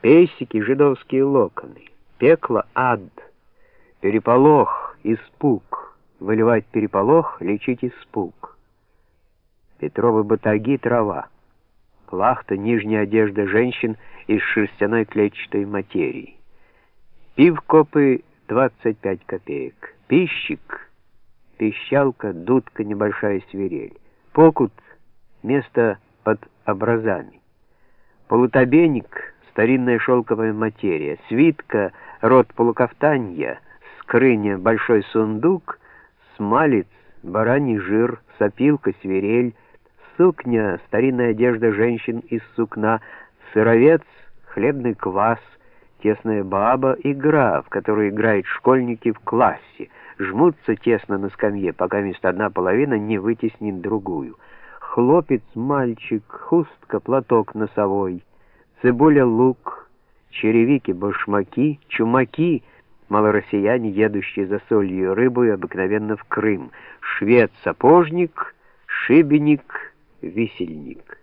песики, жидовские локоны, пекло, ад, переполох, испуг, выливать переполох, лечить испуг. Петровы батаги — трава, плахта — нижняя одежда женщин из шерстяной клетчатой материи. Пивкопы — 25 копеек, пищик — пищалка, дудка, небольшая свирель, покут — место под образами, полутобенник — старинная шелковая материя, свитка — род полукафтанья, скрыня — большой сундук, смалец — бараний жир, сопилка — свирель, сукня, старинная одежда женщин из сукна, сыровец, хлебный квас, тесная баба, игра, в которую играют школьники в классе, жмутся тесно на скамье, пока вместо одна половина не вытеснит другую. Хлопец, мальчик, хустка, платок носовой, цибуля, лук, черевики, башмаки, чумаки, малороссияне, едущие за солью и рыбой, обыкновенно в Крым, швед, сапожник, шибеник — висельник.